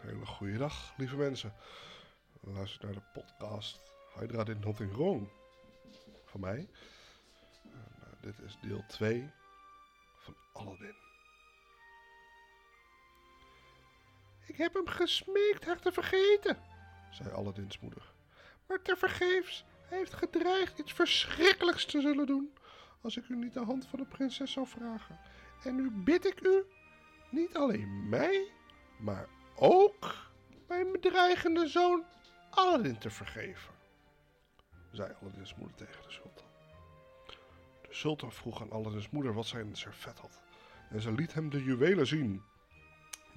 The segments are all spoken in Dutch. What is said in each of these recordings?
hele goede dag, lieve mensen. Luister naar de podcast Hydra did nothing wrong van mij. En, eh, dit is deel 2 van Aladdin. Ik heb hem gesmeekt haar te vergeten, zei Aladdins moeder. Maar tevergeefs, hij heeft gedreigd iets verschrikkelijks te zullen doen als ik u niet de hand van de prinses zou vragen. En nu bid ik u, niet alleen mij, maar ook mijn bedreigende zoon Aladdin te vergeven, zei Aladdins moeder tegen de sultan. De sultan vroeg aan Aladdins moeder wat zij in het servet had. En ze liet hem de juwelen zien.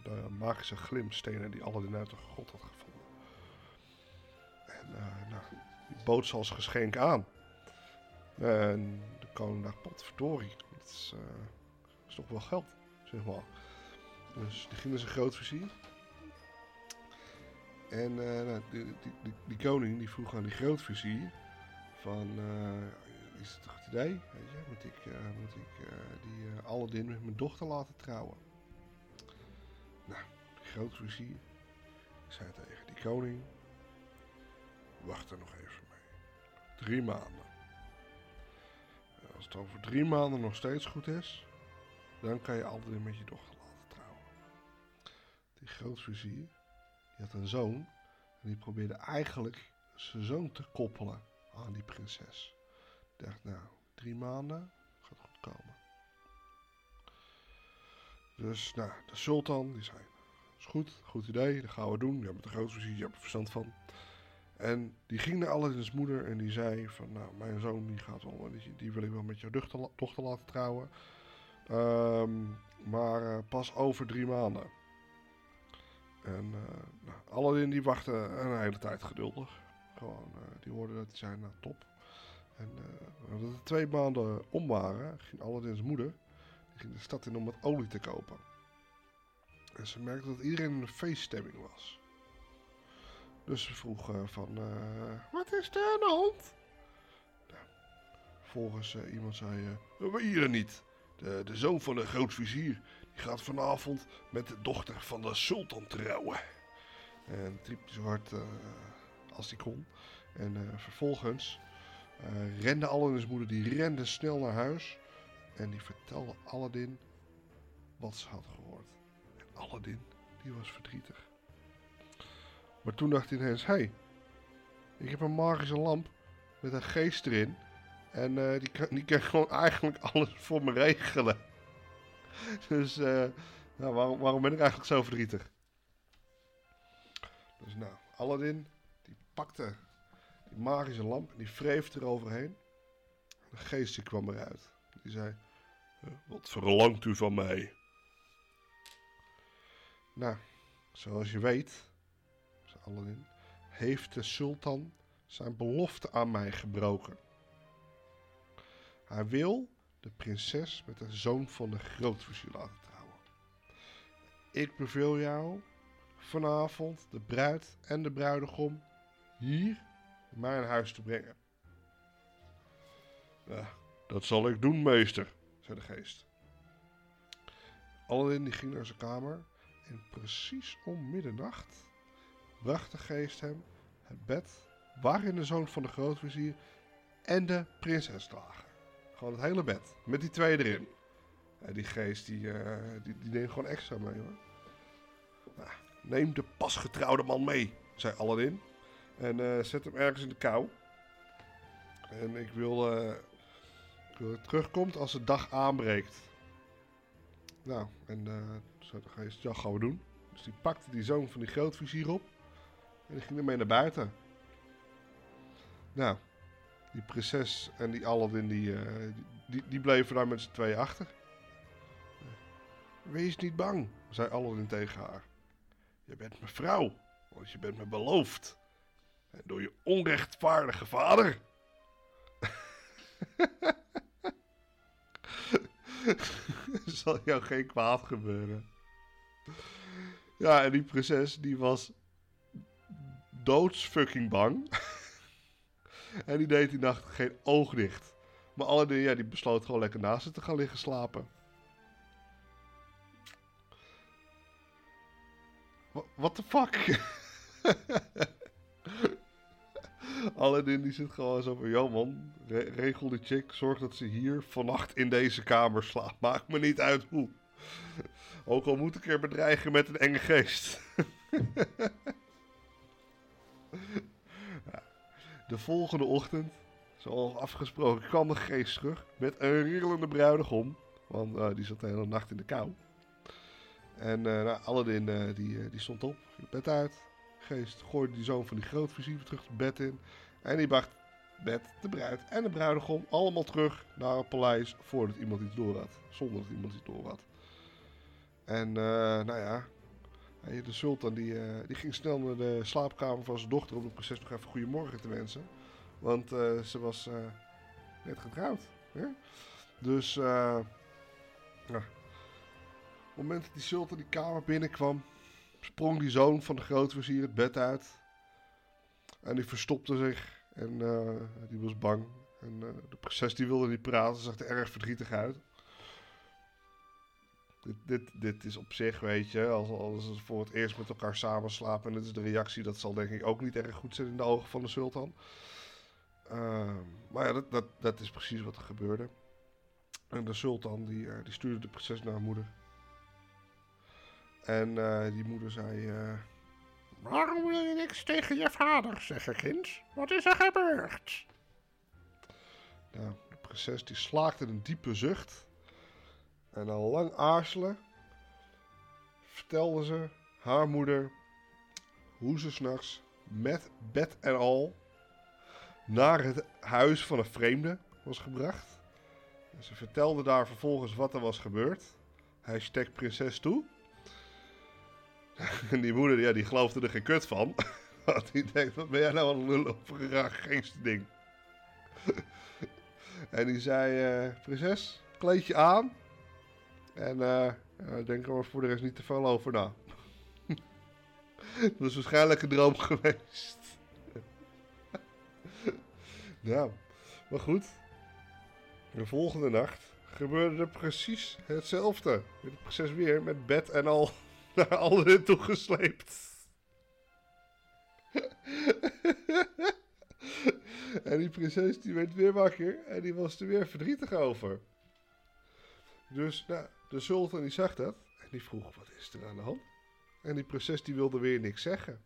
De magische glimstenen die Aladdin uit de grot had gevonden. En uh, nou, die bood ze als geschenk aan. En de koning dacht, potverdorie, dat is, uh, is toch wel geld, zeg maar. Dus die ging naar zijn grootvizier. En uh, nou, die, die, die, die, koning die vroeg aan die grootvizier van, uh, is het een goed idee? Weet je, moet ik, uh, moet ik die Aladdin met mijn dochter laten trouwen? Nou, de grootvizier zei tegen die koning, wacht er nog even mee. Drie maanden. En als het over drie maanden nog steeds goed is, dan kan je Aladdin met je dochter laten trouwen. Die grootvizier die had een zoon en die probeerde eigenlijk zijn zoon te koppelen aan die prinses. Ik dacht, nou, drie maanden gaat goed komen. Dus, nou, de sultan, die zei, is goed, goed idee, dat gaan we doen. Je hebt de grootvizier, je hebt er verstand van. En die ging naar Aladdin's moeder en die zei van, nou, mijn zoon die gaat wel, die, die wil ik wel met jouw dochter, laten trouwen. Um, maar uh, pas over drie maanden. En uh, Aladdin die wachtte een hele tijd geduldig. Gewoon, uh, die hoorde dat hij zei, nou top. En uh, dat er twee maanden om waren, ging Aladdin's moeder ging de stad in om wat olie te kopen. En ze merkte dat iedereen in een feeststemming was. Dus ze vroeg van, wat is er aan de? Nou, volgens iemand zei, we hier niet. De, de zoon van de grootvizier die gaat vanavond met de dochter van de sultan trouwen. En triep zo hard uh, als hij kon. En uh, vervolgens uh, rende Aladdin's moeder, die rende snel naar huis. En die vertelde Aladdin wat ze had gehoord. En Aladdin, die was verdrietig. Maar toen dacht hij ineens, hé, hey, ik heb een magische lamp met een geest erin. En die, kan, die kan gewoon eigenlijk alles voor me regelen. Dus uh, nou, waarom, waarom ben ik eigenlijk zo verdrietig? Dus nou, Aladdin, die pakte die magische lamp en die wreef eroverheen. De geest die kwam eruit. Die zei, wat verlangt u van mij? Nou, zoals je weet, zei Aladdin, heeft de sultan zijn belofte aan mij gebroken. Hij wil de prinses met de zoon van de grootvizier laten trouwen. Ik beveel jou vanavond de bruid en de bruidegom hier in mijn huis te brengen. Dat zal ik doen, meester, zei de geest. Aladdin ging naar zijn kamer en precies om middernacht bracht de geest hem het bed waarin de zoon van de grootvizier en de prinses lagen. Gewoon het hele bed. Met die twee erin. Ja, die geest die, uh, die, die neemt gewoon extra mee hoor. Nou, neem de pasgetrouwde man mee, zei Aladdin. En uh, zet hem ergens in de kou. En ik wil, uh, ik wil dat het terugkomt als de dag aanbreekt. Nou, en zei de geest, ja gaan we doen. Dus die pakte die zoon van die grootvizier op. En die ging ermee naar buiten. Nou, die prinses en die Aladdin, die, uh, die, die bleven daar met z'n tweeën achter. Wees niet bang, zei Aladdin tegen haar. Je bent mijn vrouw, want je bent me beloofd. En door je onrechtvaardige vader. zal jou geen kwaad gebeuren. Ja, en die prinses die was doodsfucking bang. En die deed die nacht geen oog dicht. Maar Aladdin, ja, die besloot gewoon lekker naast ze te gaan liggen slapen. What the fuck? Aladdin die zit gewoon zo van, yo man, re- regel die chick, zorg dat ze hier vannacht in deze kamer slaapt. Maakt me niet uit hoe. Ook al moet ik er bedreigen met een enge geest. De volgende ochtend, zoals afgesproken, kwam de geest terug met een rillende bruidegom. Want eh, die zat de hele nacht in de kou. En eh nou, Aladdin eh, die, die stond op, ging bed uit. Geest gooide die zoon van die grootvizier terug het bed in. En die bracht met de bruid en de bruidegom allemaal terug naar het paleis voordat iemand iets door had. Zonder dat iemand iets door had. En nou ja, de sultan die, eh, die ging snel naar de slaapkamer van zijn dochter om de prinses nog even goedemorgen te wensen. Want eh, ze was eh, net getrouwd. Hè? Dus op het moment dat die sultan die kamer binnenkwam, sprong die zoon van de grootvizier het bed uit. En die verstopte zich en die was bang. En de prinses die wilde niet praten, zag er erg verdrietig uit. Dit, dit, dit is op zich, weet je, als, als ze voor het eerst met elkaar samen slapen. En dit is de reactie, dat zal denk ik ook niet erg goed zijn in de ogen van de sultan. Ehm, maar ja, dat, dat, dat is precies wat er gebeurde. En de sultan die, eh, die stuurde de prinses naar haar moeder. En eh, die moeder zei... eh, Waarom wil je niks tegen je vader zeggen, kind? Wat is er gebeurd? Nou, de prinses die slaakte een diepe zucht. En na lang aarzelen vertelde ze haar moeder hoe ze s'nachts met bed en al naar het huis van een vreemde was gebracht. En ze vertelde daar vervolgens wat er was gebeurd. Hashtag prinses toe. En die moeder, ja, die geloofde er geen kut van. Want die denkt, wat ben jij nou een lul over een geestding. en die zei, eh, prinses, kleed je aan. En ja, denk er maar voor de rest niet te veel over na. Dat is waarschijnlijk een droom geweest. nou, maar goed. De volgende nacht gebeurde precies hetzelfde. Werd de prinses weer met bed en al naar Aladdin toegesleept. en die prinses die werd weer wakker en die was er weer verdrietig over. Dus nou, de sultan die zag dat en die vroeg wat is er aan de hand? En die prinses die wilde weer niks zeggen.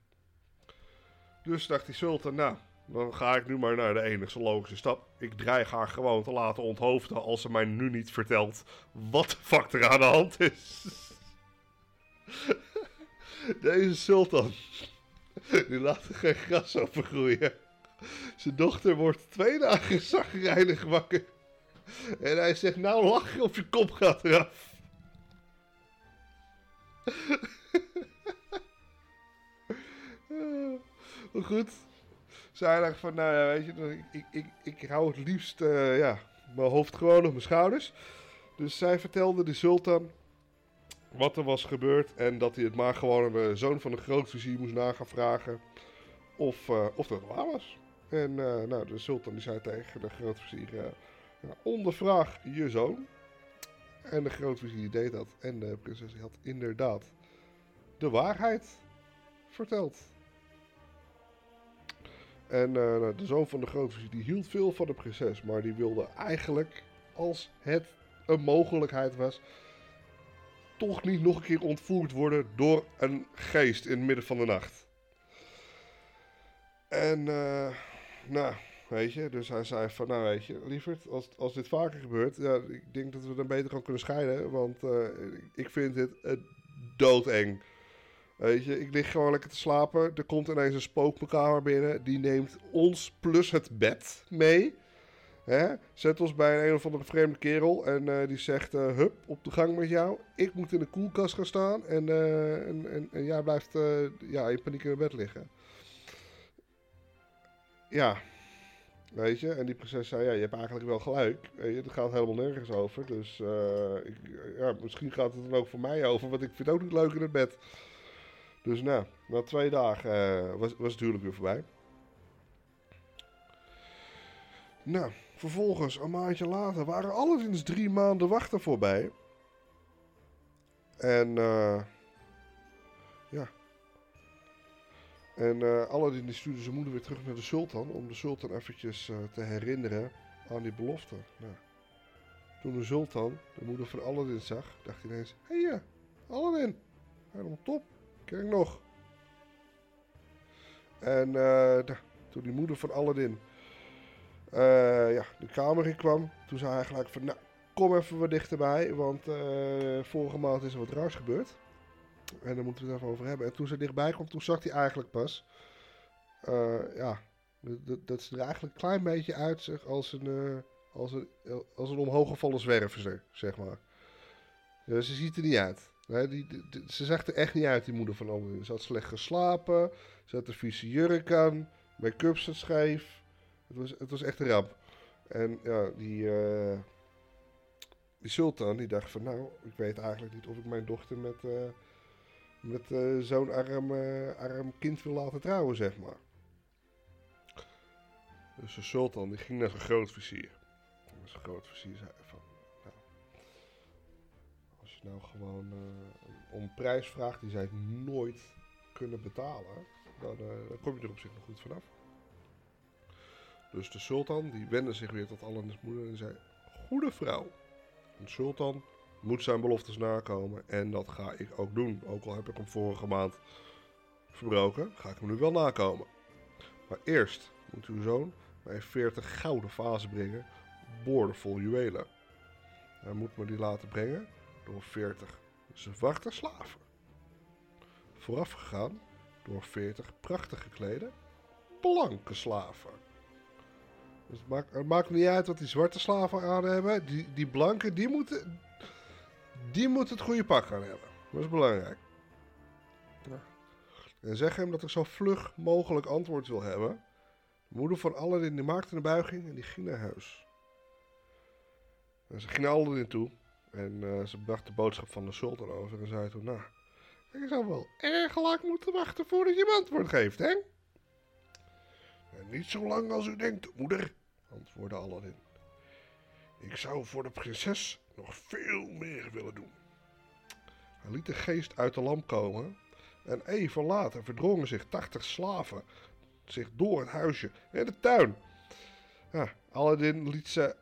Dus dacht die sultan, nou, dan ga ik nu maar naar de enige logische stap. Ik dreig haar gewoon te laten onthoofden als ze mij nu niet vertelt wat de fuck er aan de hand is. Deze sultan, die laat er geen gras over groeien. Zijn dochter wordt twee dagen zagrijnig wakker. En hij zegt, nou lach je of je kop gaat eraf. goed. Zij dacht van, nou ja, weet je, ik, ik, ik, hou het liefst, eh, ja, mijn hoofd gewoon op mijn schouders. Dus zij vertelde de sultan wat er was gebeurd en dat hij het maar gewoon de zoon van de grootvizier moest na gaan vragen of, eh, of dat waar was. En eh, nou, de sultan die zei tegen de grootvizier, ja, ondervraag je zoon. En de grootvizier deed dat en de prinses had inderdaad de waarheid verteld. En eh, nou, de zoon van de grootvizier die hield veel van de prinses, maar die wilde eigenlijk, als het een mogelijkheid was, toch niet nog een keer ontvoerd worden door een geest in het midden van de nacht. En, eh, nou, weet je, dus hij zei van, nou weet je, lieverd, als, als dit vaker gebeurt, ja, ik denk dat we dan beter gaan kunnen scheiden, want eh, ik vind dit uh, doodeng. Weet je, ik lig gewoon lekker te slapen, er komt ineens een spook mijn kamer binnen, die neemt ons plus het bed mee. Hè? Zet ons bij een, een of andere vreemde kerel en eh, die zegt, eh, hup, op de gang met jou. Ik moet in de koelkast gaan staan en, eh, en, en, jij blijft eh, ja, in paniek in bed liggen. Ja, weet je, en die prinses zei, ja, je hebt eigenlijk wel gelijk. Weet het gaat helemaal nergens over, dus eh, ik, ja, misschien gaat het dan ook voor mij over, want ik vind het ook niet leuk in het bed. Dus nou, na twee dagen eh, was, was het huwelijk weer voorbij. Nou, vervolgens, een maandje later, waren alleszins drie maanden wachten voorbij. En, eh, En uh, Aladdin stuurde zijn moeder weer terug naar de sultan om de sultan eventjes uh, te herinneren aan die belofte. Nou, toen de sultan de moeder van Aladdin zag, dacht hij ineens, hé hey, Aladdin, helemaal top, ken ik nog. En uh, toen die moeder van Aladdin ja, de kamer in kwam, toen zei hij gelijk van, nou, kom even wat dichterbij, want vorige maand is er wat raars gebeurd. En daar moeten we het over hebben. En toen ze dichtbij kwam, toen zag hij eigenlijk pas... Uh, ja, dat, dat ze er eigenlijk een klein beetje uitzag als een, uh, als een, als een omhooggevallen zwerver, zeg maar. Ze ziet er niet uit. Die, ze zag er echt niet uit, die moeder van Aladdin. Ze had slecht geslapen, ze had een vieze jurk aan, make-up zat scheef. Het was, het was echt een ramp. En ja, die, uh, die sultan die dacht van nou, ik weet eigenlijk niet of ik mijn dochter met met uh, zo'n arm, uh, arm kind wil laten trouwen, zeg maar. Dus de sultan die ging naar zijn grootvizier. En zijn grootvizier zei van, nou, als je nou gewoon uh, om prijs vraagt die zij nooit kunnen betalen, dan, kom je er op zich nog goed vanaf. Dus de sultan die wendde zich weer tot Aladdin's moeder en zei, goede vrouw, een sultan moet zijn beloftes nakomen. En dat ga ik ook doen. Ook al heb ik hem vorige maand verbroken, ga ik hem nu wel nakomen. Maar eerst moet uw zoon mij 40 gouden vazen brengen, boordevol juwelen. Hij moet me die laten brengen door 40 zwarte slaven. Voorafgegaan door 40 prachtig geklede blanke slaven. Dus het maakt, het maakt niet uit wat die zwarte slaven aan hebben. Die, die blanke, die moeten, die moet het goede pak gaan hebben. Dat is belangrijk. Ja. En zeg hem dat ik zo vlug mogelijk antwoord wil hebben. De moeder van Aladdin die maakte een buiging en die ging naar huis. En ze ging naar Aladdin toe. En uh, ze bracht de boodschap van de sultan over en zei toen... Nou, ik zou wel erg lang moeten wachten voordat je hem antwoord geeft, hè? En niet zo lang als u denkt, moeder, antwoordde Aladdin. Ik zou voor de prinses nog veel meer willen doen. Hij liet de geest uit de lamp komen en even later verdrongen zich tachtig slaven zich door het huisje en de tuin. Ja, Aladdin liet ze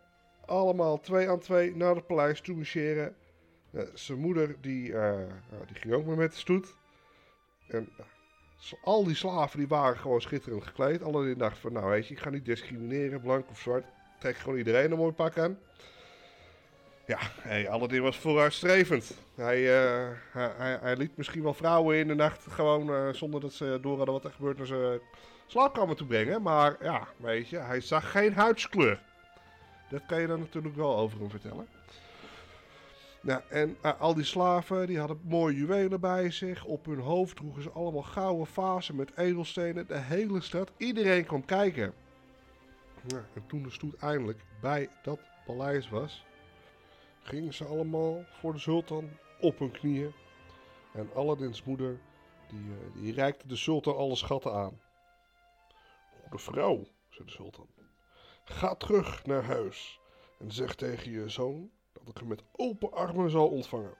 allemaal twee aan twee naar het paleis toe marcheren. zijn moeder die, uh, die ging ook maar met de stoet. En al die slaven die waren gewoon schitterend gekleed. Aladdin dacht van nou weet je, ik ga niet discrimineren, blank of zwart. Trek gewoon iedereen een mooi pak aan. Ja, hey, Aladdin was vooruitstrevend. Hij, uh, hij, hij, liet misschien wel vrouwen in de nacht gewoon uh, zonder dat ze door hadden wat er gebeurt naar zijn slaapkamer toe brengen. Maar ja, weet je, hij zag geen huidskleur. Dat kan je dan natuurlijk wel over hem vertellen. Nou, en uh, al die slaven die hadden mooie juwelen bij zich. Op hun hoofd droegen ze allemaal gouden vazen met edelstenen. De hele stad, iedereen kwam kijken. En toen de stoet eindelijk bij dat paleis was, gingen ze allemaal voor de sultan op hun knieën. En Aladdin's moeder, die, uh, die reikte de sultan alle schatten aan. Goede vrouw, zei de sultan, ga terug naar huis en zeg tegen je zoon dat ik hem met open armen zal ontvangen.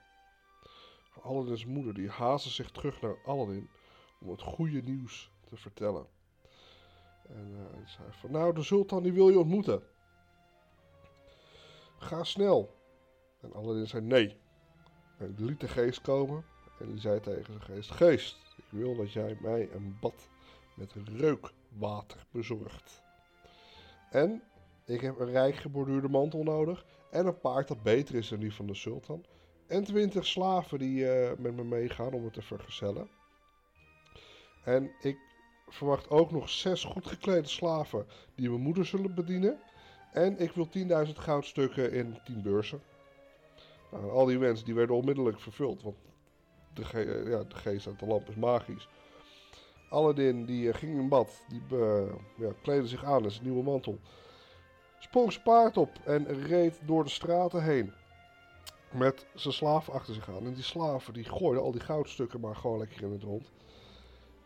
Aladdin's moeder die haastte zich terug naar Aladdin om het goede nieuws te vertellen. En uh, hij zei van nou, de sultan die wil je ontmoeten. Ga snel, en Aladdin zei nee. En liet de geest komen en die zei tegen zijn geest: Geest, ik wil dat jij mij een bad met reukwater bezorgt. En ik heb een rijk geborduurde mantel nodig en een paard dat beter is dan die van de sultan. En twintig slaven die uh, met me meegaan om het te vergezellen. En ik verwacht ook nog zes goed geklede slaven die mijn moeder zullen bedienen. En ik wil 10.000 goudstukken in 10 beurzen. Nou, al die wensen die werden onmiddellijk vervuld, want de, ge ja, de geest uit de lamp is magisch. Aladdin die uh, ging in bad, die uh, ja, kleedde zich aan in zijn nieuwe mantel. Sprong zijn paard op en reed door de straten heen. Met zijn slaaf achter zich aan. En die slaven die gooiden al die goudstukken maar gewoon lekker in het rond.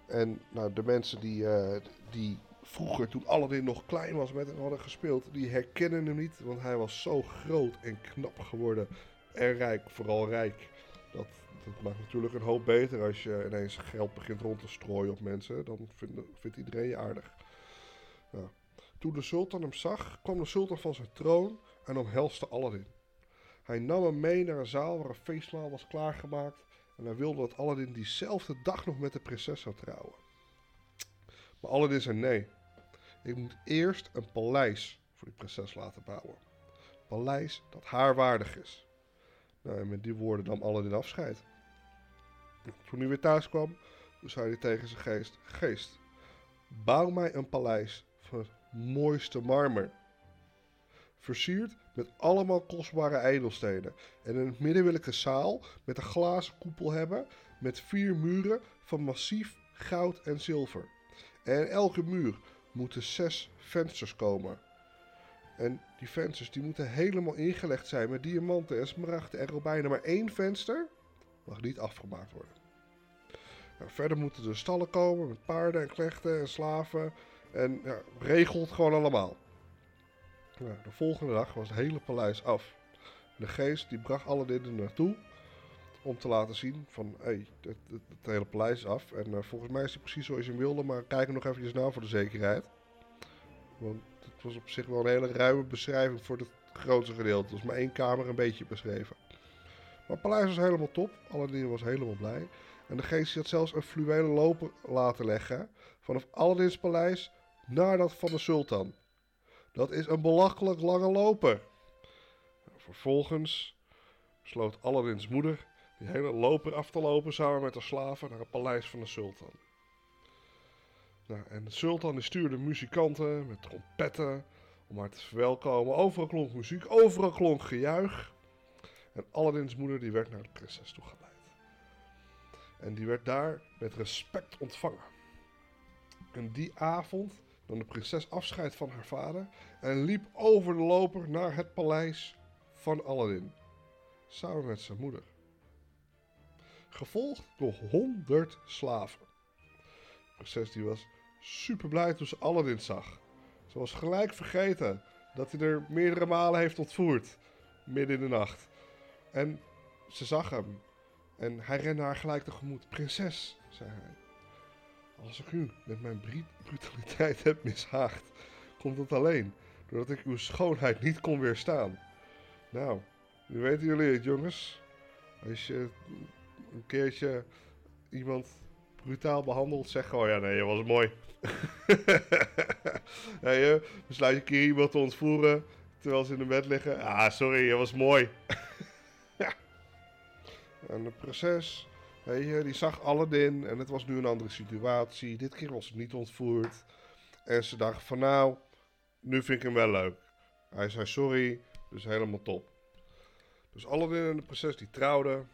En nou, de mensen die, uh, die vroeger, toen Aladdin nog klein was, met hem hadden gespeeld, die herkennen hem niet. Want hij was zo groot en knap geworden en rijk, vooral rijk, Dat, dat maakt natuurlijk een hoop beter als je ineens geld begint rond te strooien op mensen. Dan vindt, vindt iedereen je aardig. Toen de sultan hem zag, kwam de sultan van zijn troon en omhelste Aladdin. Hij nam hem mee naar een zaal waar een feestmaal was klaargemaakt en hij wilde dat Aladdin diezelfde dag nog met de prinses zou trouwen. Maar Aladdin zei nee. Ik moet eerst een paleis voor die prinses laten bouwen. Een paleis dat haar waardig is. Nou, en met die woorden nam Aladdin afscheid. Toen hij weer thuis kwam, zei hij tegen zijn geest: Geest, bouw mij een paleis van het mooiste marmer. Versierd met allemaal kostbare edelstenen. En in het midden wil ik een zaal met een glazen koepel hebben met vier muren van massief goud en zilver. En elke muur moeten zes vensters komen. En die vensters die moeten helemaal ingelegd zijn met diamanten en smaragden en robijnen. Maar één venster mag niet afgemaakt worden. Nou, verder moeten er stallen komen met paarden en klechten en slaven. En ja, regelt gewoon allemaal. De volgende dag was het hele paleis af. De geest die bracht Aladdin er naartoe om te laten zien van, hé, hey, het, hele paleis is af. En uh, volgens mij is het precies zoals je hem wilde, maar kijk er nog eventjes naar voor de zekerheid. Want het was op zich wel een hele ruime beschrijving voor het grootste gedeelte. Was maar één kamer een beetje beschreven. Maar het paleis was helemaal top. Aladdin was helemaal blij. En de geest had zelfs een fluwelen loper laten leggen vanaf Aladdin's paleis naar dat van de sultan. Dat is een belachelijk lange loper. Vervolgens sloot Aladdin's moeder die hele loper af te lopen samen met de slaven naar het paleis van de sultan. Nou, en de sultan stuurde muzikanten met trompetten om haar te verwelkomen. Overal klonk muziek, overal klonk gejuich. En Aladdin's moeder die werd naar de prinses toegeleid. En die werd daar met respect ontvangen. En die avond nam de prinses afscheid van haar vader en liep over de loper naar het paleis van Aladdin. Samen met zijn moeder. Gevolgd door honderd slaven. De prinses die was super blij toen ze Aladdin zag. Ze was gelijk vergeten dat hij er meerdere malen heeft ontvoerd. Midden in de nacht. En ze zag hem. En hij rende haar gelijk tegemoet. Prinses, zei hij. Als ik u met mijn brutaliteit heb mishaagd, komt het alleen doordat ik uw schoonheid niet kon weerstaan. Nou, nu weten jullie het, jongens. Als je een keertje iemand brutaal behandelt, zeg gewoon: ja, nee, je was mooi. hey, besluit je een keer iemand te ontvoeren terwijl ze in de bed liggen. Ah, sorry, je was mooi. en de prinses, weet je, die zag Aladdin en het was nu een andere situatie. Dit keer was het niet ontvoerd. En ze dacht van nou, nu vind ik hem wel leuk. Hij zei sorry, dus helemaal top. Dus Aladdin en de prinses die trouwden.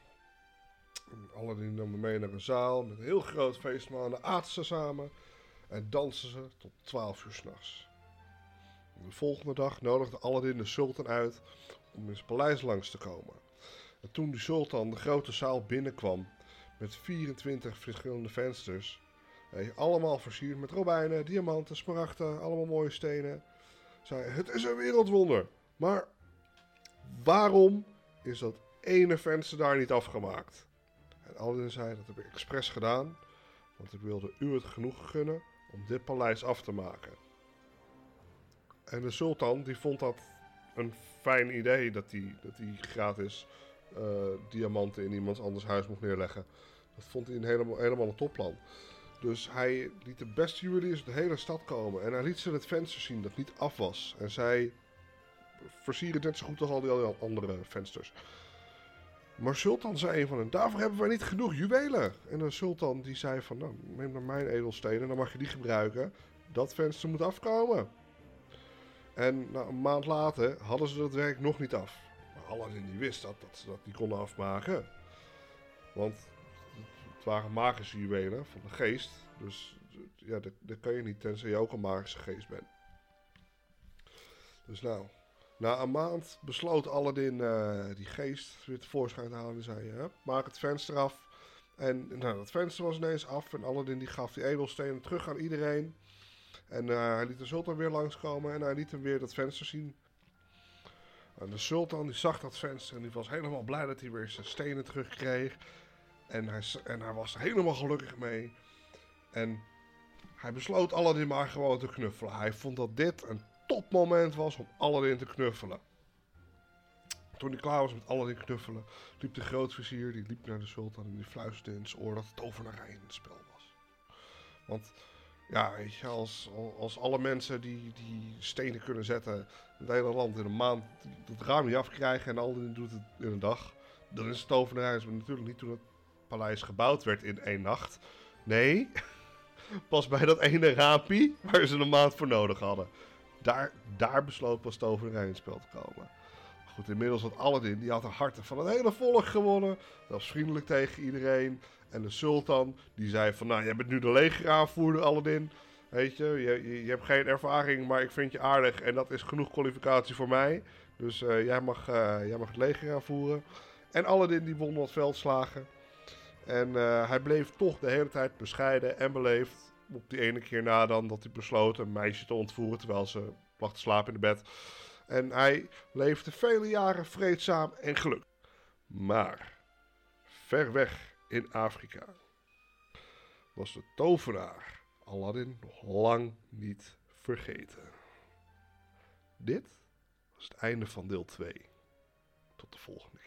En Aladdin nam me mee naar een zaal met een heel groot feestmaal. En dan aten ze samen en dansen ze tot 12 uur s'nachts. De volgende dag nodigde Aladdin de sultan uit om in zijn paleis langs te komen. En toen de sultan de grote zaal binnenkwam met 24 verschillende vensters, allemaal versierd met robijnen, diamanten, smaragden, allemaal mooie stenen, zei het is een wereldwonder. Maar waarom is dat ene venster daar niet afgemaakt? En Aladdin zei dat heb ik expres gedaan, want ik wilde u het genoeg gunnen om dit paleis af te maken. En de sultan die vond dat een fijn idee dat hij dat die gratis diamanten in iemands anders huis mocht neerleggen. Dat vond hij een helemaal, helemaal een topplan. Dus hij liet de beste juweliers de hele stad komen. En hij liet ze het venster zien dat niet af was. En zij versieren net zo goed als al die andere vensters. Maar Sultan zei van hen, daarvoor hebben wij niet genoeg juwelen. En de Sultan die zei van, nou, neem dan mijn edelstenen, dan mag je die gebruiken. Dat venster moet afkomen. En nou, een maand later hadden ze dat werk nog niet af. Aladdin die wist dat, dat ze dat niet konden afmaken. Want het waren magische juwelen van de geest. Dus ja, dat, dat kan je niet tenzij je ook een magische geest bent. Dus nou, na een maand besloot Aladdin uh, die geest weer tevoorschijn te halen. En zei, maak het venster af. En nou, dat venster was ineens af. En Aladdin die gaf die edelstenen terug aan iedereen. En uh, hij liet de sultan weer langskomen. En hij liet hem weer dat venster zien. En de sultan die zag dat venster en die was helemaal blij dat hij weer zijn stenen terugkreeg. En hij, en hij was er helemaal gelukkig mee. En hij besloot Aladdin maar gewoon te knuffelen. Hij vond dat dit een topmoment was om Aladdin te knuffelen. Toen hij klaar was met Aladdin knuffelen, liep de grootvizier, die liep naar de sultan en die fluisterde in zijn oor dat het tovenarij in het spel was. Want ja, als, als alle mensen die, die stenen kunnen zetten het hele land in een maand het raam niet afkrijgen en Aladdin doet het in een dag, dan is het tovenarij natuurlijk niet toen het paleis gebouwd werd in één nacht. Nee, pas bij dat ene raampie waar ze een maand voor nodig hadden. Daar, daar besloot pas tovenarij in het spel te komen. Goed, inmiddels had Aladdin, die had de harten van het hele volk gewonnen. Dat was vriendelijk tegen iedereen. En de sultan, die zei van, nou, jij bent nu de legeraanvoerder, Aladdin. Weet je, je, je, hebt geen ervaring, maar ik vind je aardig. En dat is genoeg kwalificatie voor mij. Dus eh, jij, mag, eh, jij mag het leger aanvoeren. En Aladdin, die won wat veldslagen. En eh, hij bleef toch de hele tijd bescheiden en beleefd. Op die ene keer na dan dat hij besloot een meisje te ontvoeren terwijl ze lag te slapen in de bed. En hij leefde vele jaren vreedzaam en gelukkig. Maar ver weg in Afrika was de tovenaar Aladdin nog lang niet vergeten. Dit was het einde van deel 2. Tot de volgende.